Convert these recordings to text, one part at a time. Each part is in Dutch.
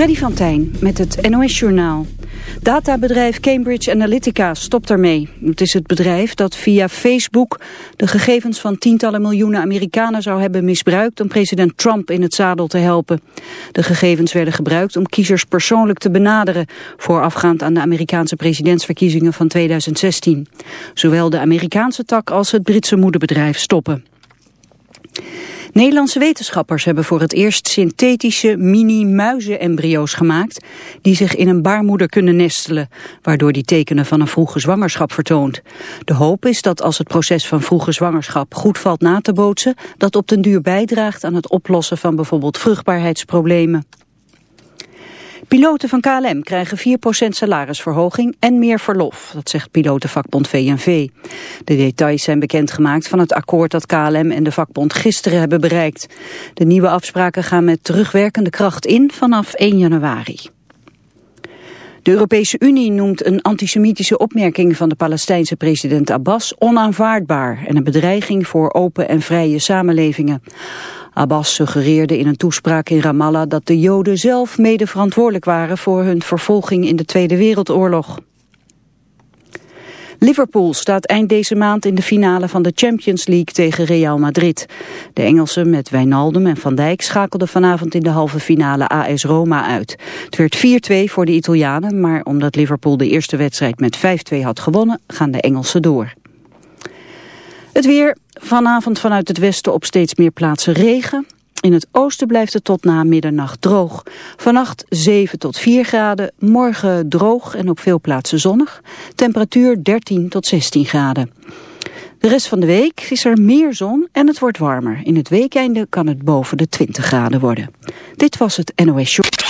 Freddy van Tijn met het NOS-journaal. Databedrijf Cambridge Analytica stopt ermee. Het is het bedrijf dat via Facebook de gegevens van tientallen miljoenen Amerikanen zou hebben misbruikt om president Trump in het zadel te helpen. De gegevens werden gebruikt om kiezers persoonlijk te benaderen, voorafgaand aan de Amerikaanse presidentsverkiezingen van 2016. Zowel de Amerikaanse tak als het Britse moederbedrijf stoppen. Nederlandse wetenschappers hebben voor het eerst synthetische mini-muizenembryo's gemaakt die zich in een baarmoeder kunnen nestelen, waardoor die tekenen van een vroege zwangerschap vertoont. De hoop is dat als het proces van vroege zwangerschap goed valt na te bootsen, dat op den duur bijdraagt aan het oplossen van bijvoorbeeld vruchtbaarheidsproblemen. Piloten van KLM krijgen 4% salarisverhoging en meer verlof, dat zegt pilotenvakbond VNV. De details zijn bekendgemaakt van het akkoord dat KLM en de vakbond gisteren hebben bereikt. De nieuwe afspraken gaan met terugwerkende kracht in vanaf 1 januari. De Europese Unie noemt een antisemitische opmerking van de Palestijnse president Abbas onaanvaardbaar en een bedreiging voor open en vrije samenlevingen. Abbas suggereerde in een toespraak in Ramallah dat de Joden zelf mede verantwoordelijk waren voor hun vervolging in de Tweede Wereldoorlog. Liverpool staat eind deze maand in de finale van de Champions League tegen Real Madrid. De Engelsen met Wijnaldum en Van Dijk schakelden vanavond in de halve finale AS Roma uit. Het werd 4-2 voor de Italianen, maar omdat Liverpool de eerste wedstrijd met 5-2 had gewonnen, gaan de Engelsen door. Het weer, vanavond vanuit het westen op steeds meer plaatsen regen. In het oosten blijft het tot na middernacht droog. Vannacht 7 tot 4 graden, morgen droog en op veel plaatsen zonnig. Temperatuur 13 tot 16 graden. De rest van de week is er meer zon en het wordt warmer. In het weekeinde kan het boven de 20 graden worden. Dit was het NOS Show.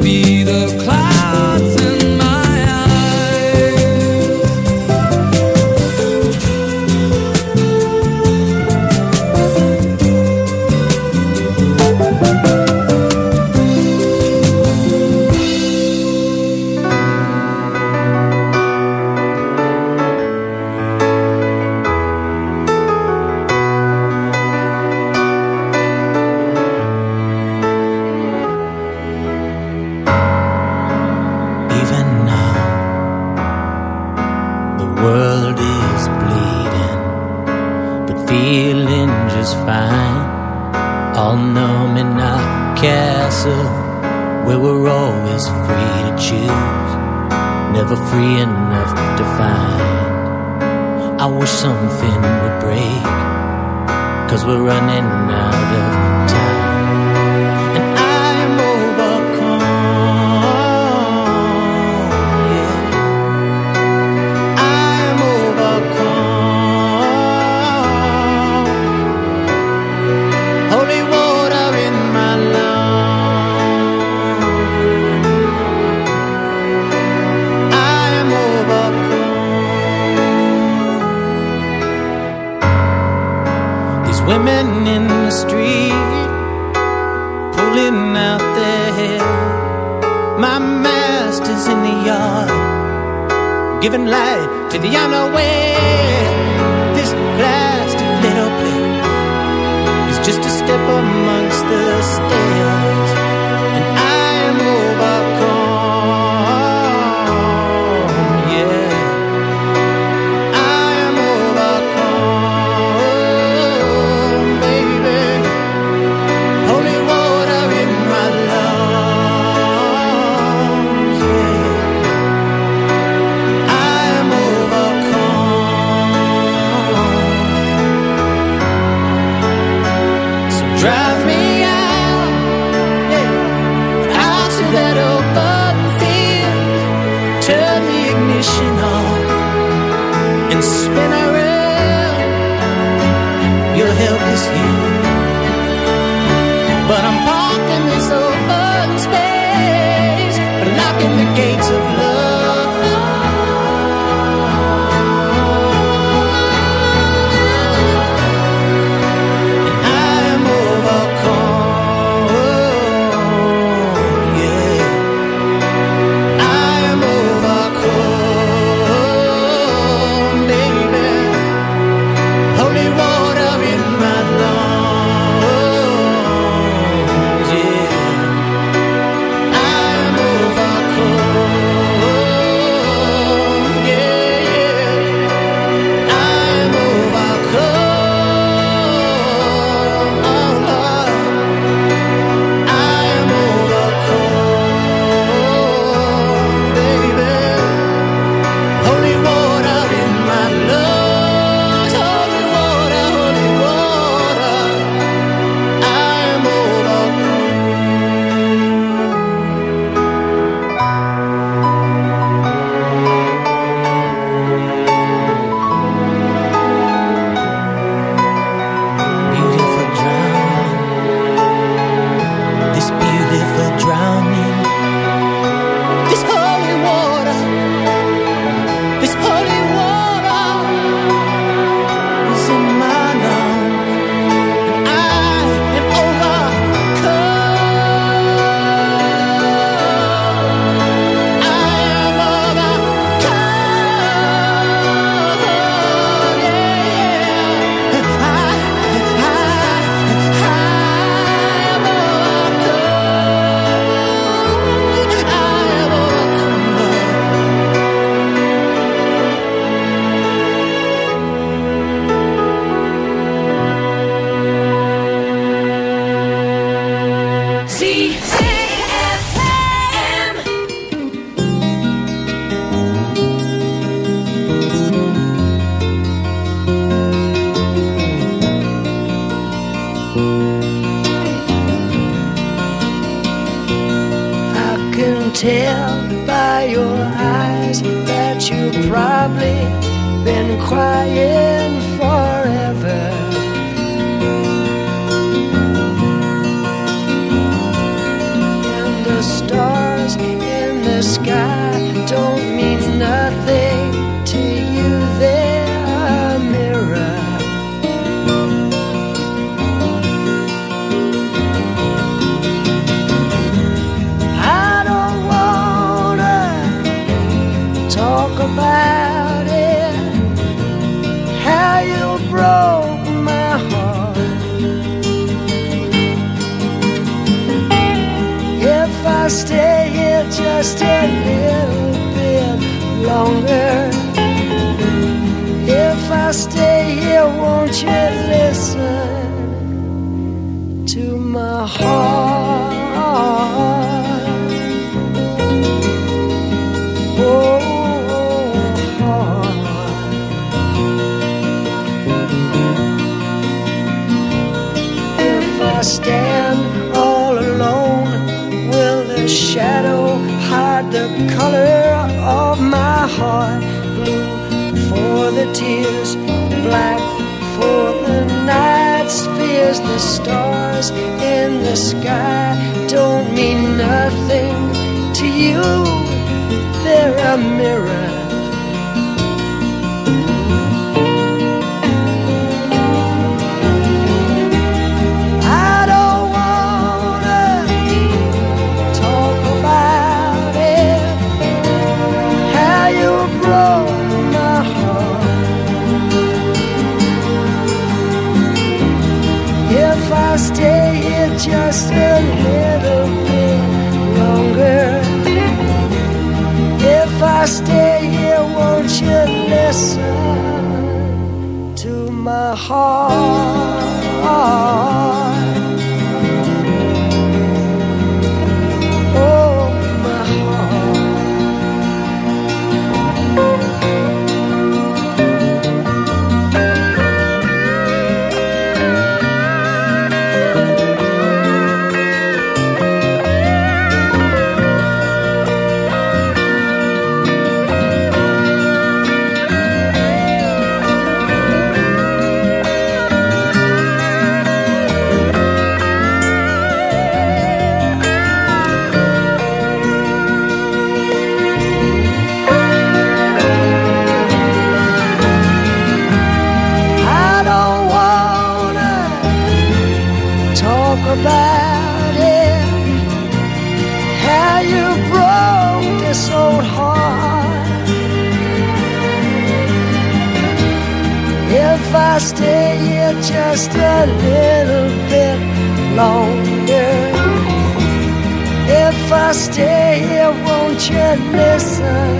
be future. the sky don't mean nothing to you. They're a mirror. heart. listen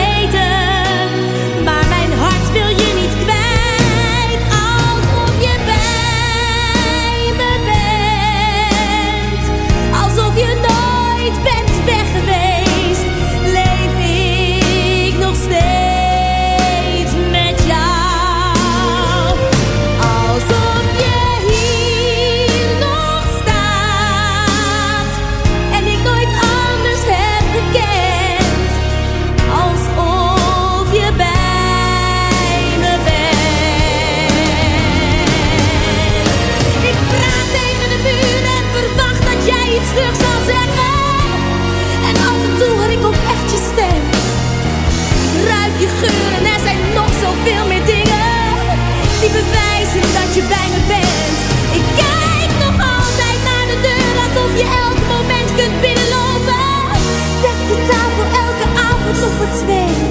twee.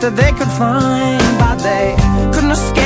that they could find. But they couldn't escape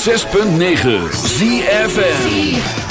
106.9 ZFM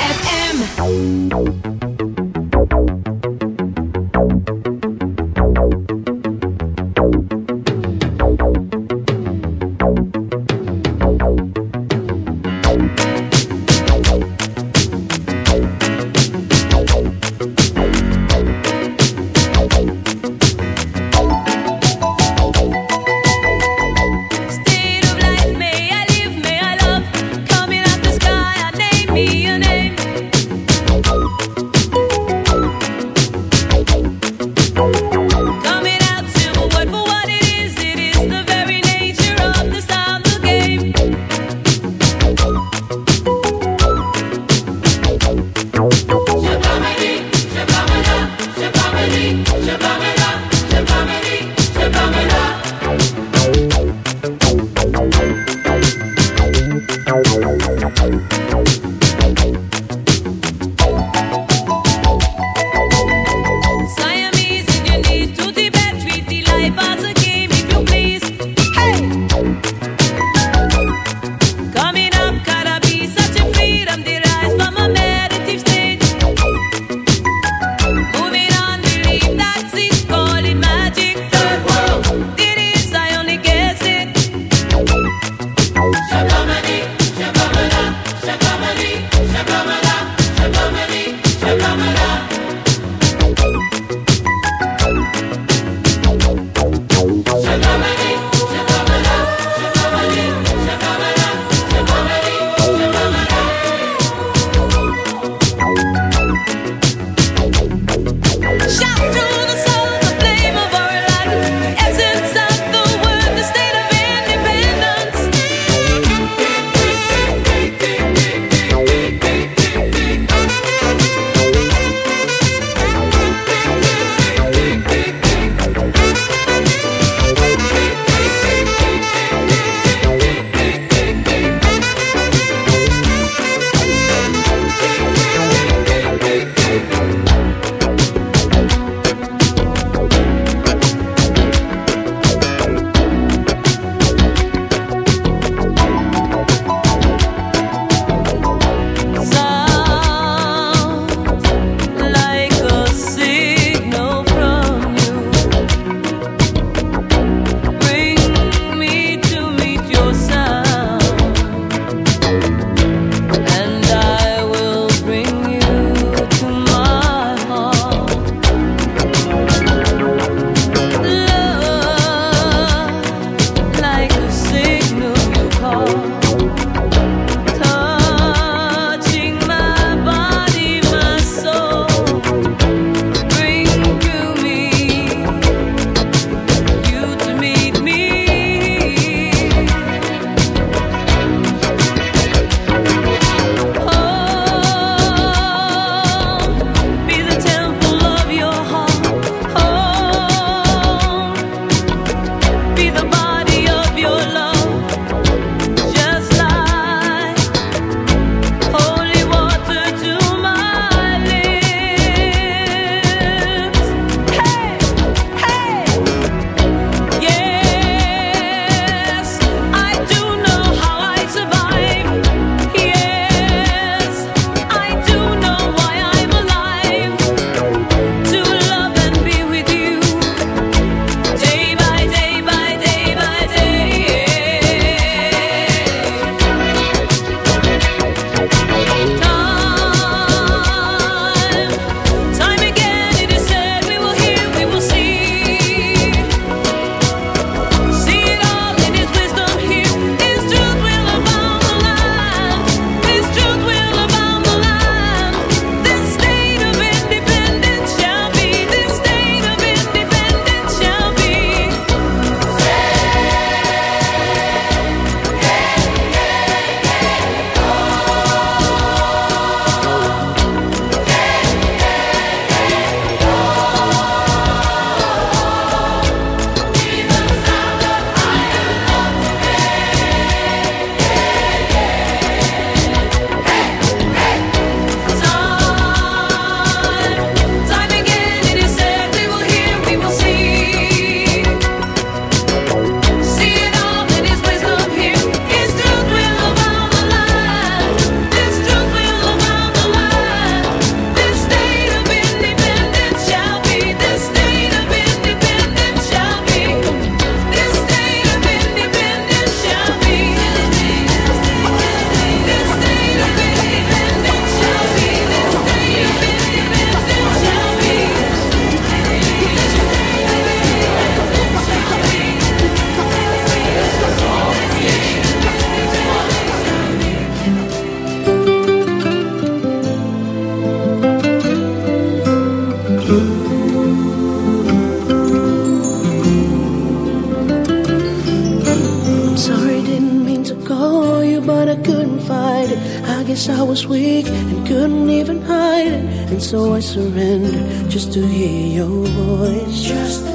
surrender just to hear your voice. Just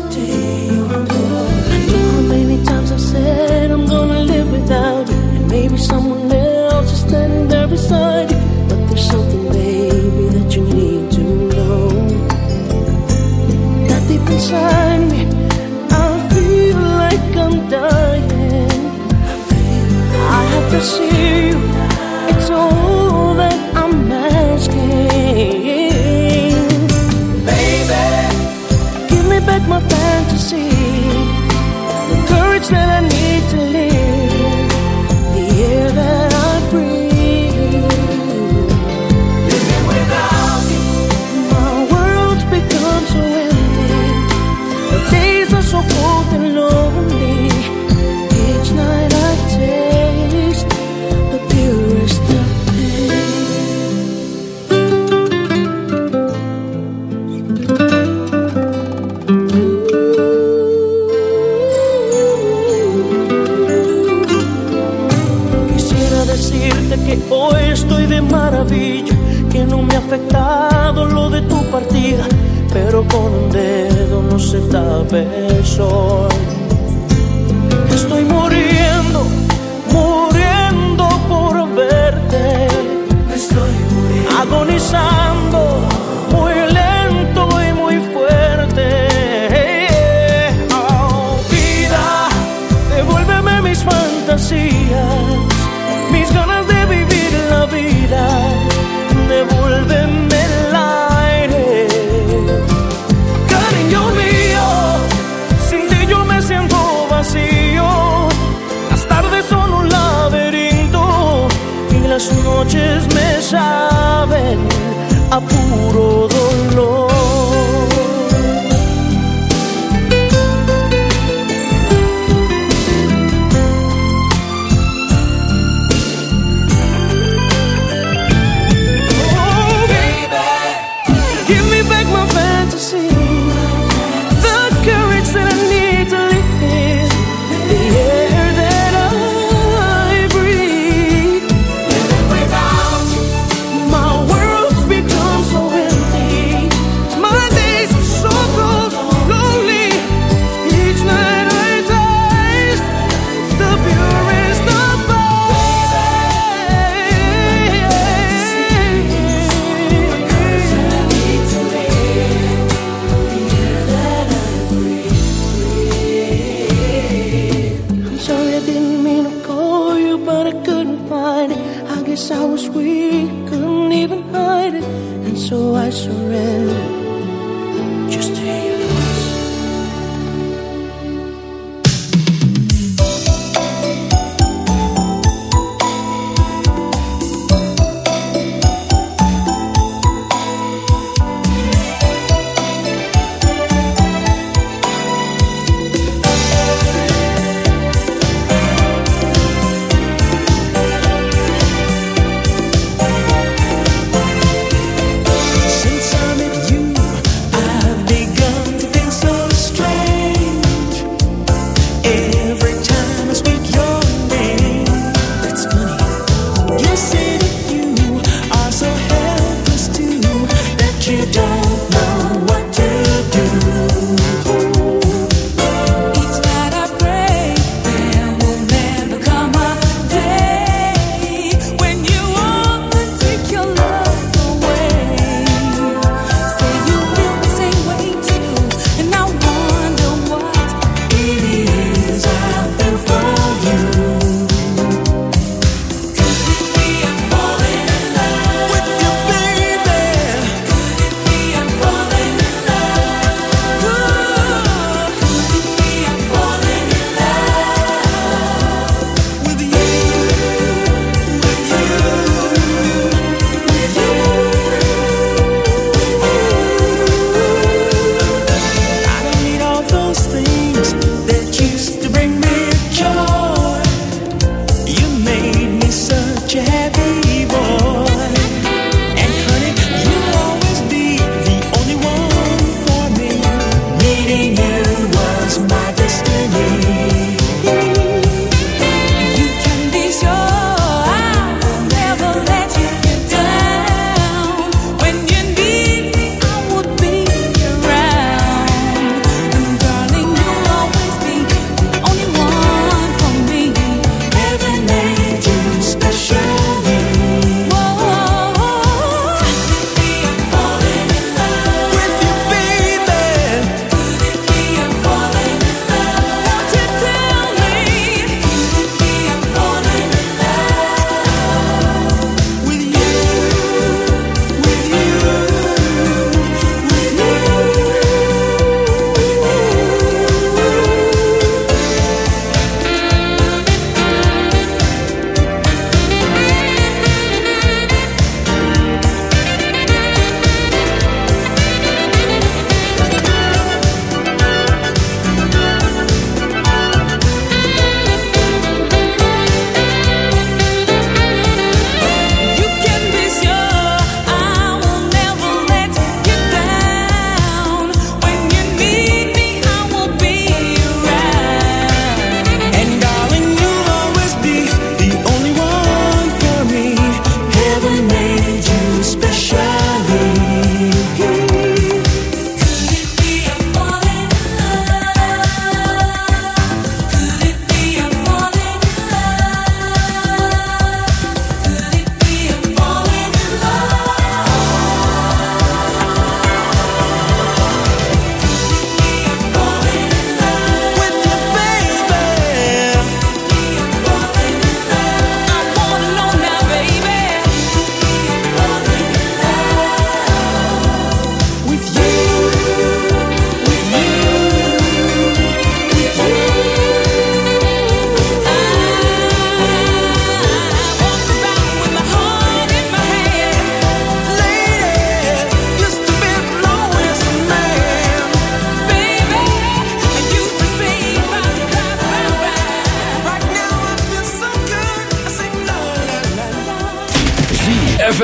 saben a puro dolor.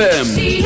ZFM.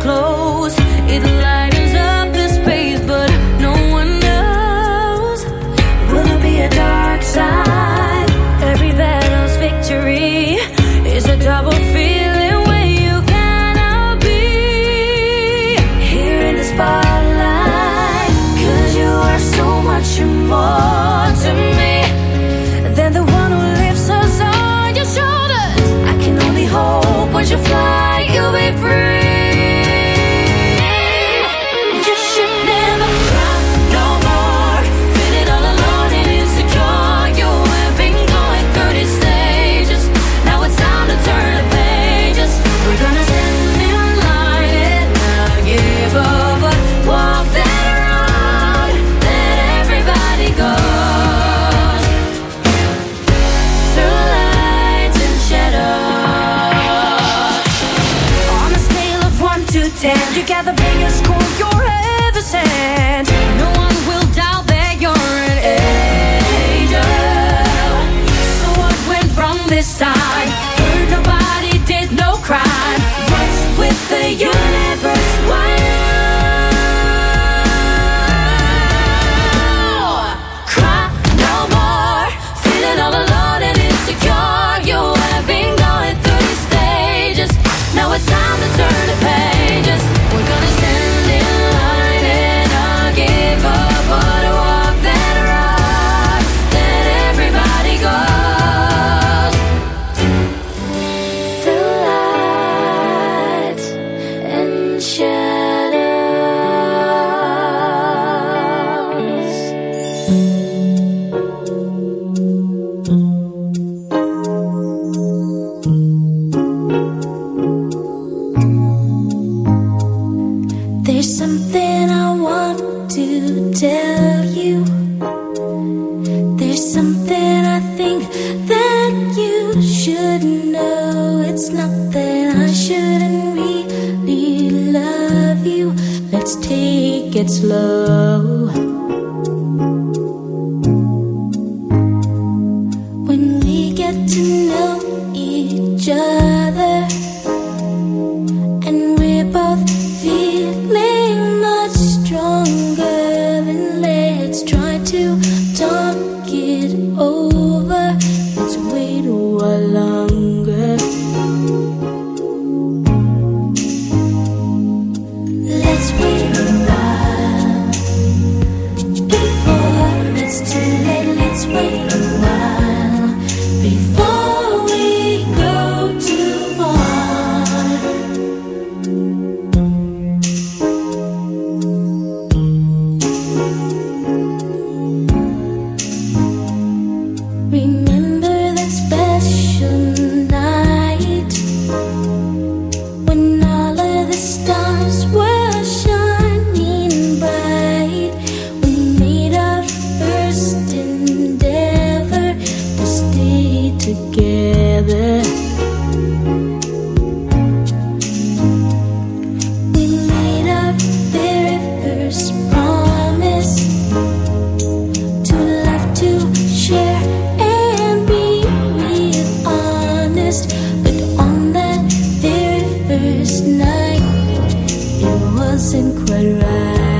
close. night, it wasn't quite right.